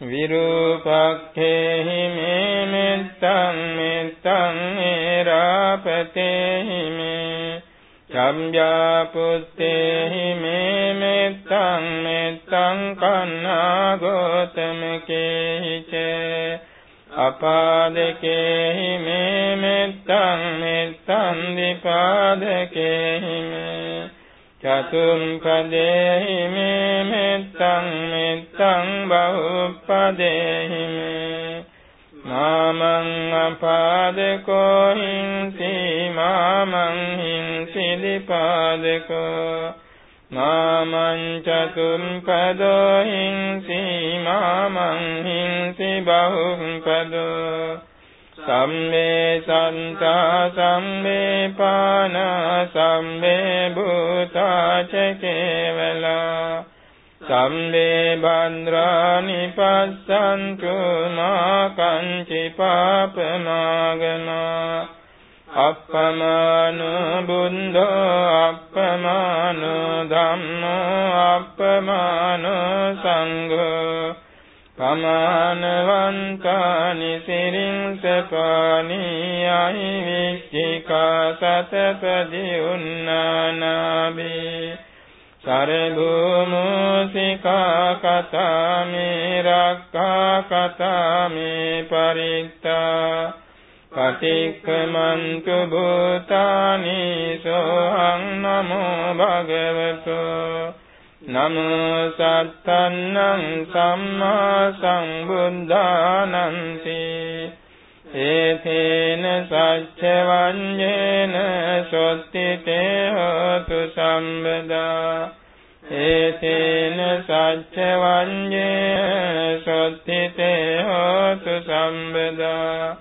විරූපක්ඛේහි මේ මෙත්තං මෙත්තං ඒරාපතේහි මේ සම්්‍යා පුත්තේහි මේ මෙත්තං මෙත්තං කන්නා ගෝතමකේහි චේ අපාදකේහි මේ මෙත්තං මෙත්තං දීපාදකේහි මේ චතුම්පදේහි මේ මෙත්තං මෙත්තං බහුපදේහි මේ. නාමං අපාදකෝ හිංසි මාමං හිංසි දීපාදකෝ. මාමං චතුම්පදෝ හිංසි මාමං හිංසි බහුම්පදෝ සම්මේ සන්තා සම්මේ පාන සම්මේ භූතා චකේවලා සම්මේ බන්ද්‍රානි පස්සන්තු මා කංචි පාපමාගනා අප්පමාන බුද්ධෝ අප්පමාන ධම්මෝ අප්පමාන සංඝෝ। පමානවන්තානි සිරින්සපානි අහි විච්චිකා සතපදි උන්නානාබේ සරභූමෝසිකා කතාමේ රක්ඛා කතාමේ පරිත්තා පටික්කමන්තු භූතානි සෝහං නමෝ භගවතු නමෝ සත්තන්නං සම්මා සම්බුද්ධානන්ති. ඒතේන සච්ච වඤ්ඤේන සොත්තිතේ හෝතු සම්බදා. ඒතේන සච්ච වඤ්ඤේන සොත්තිතේ හෝතු සම්බදා.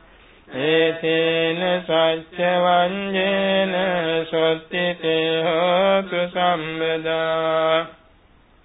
ඒතේන සච්ච වඤ්ඤේන සොත්තිතේ හෝතු සම්බදා.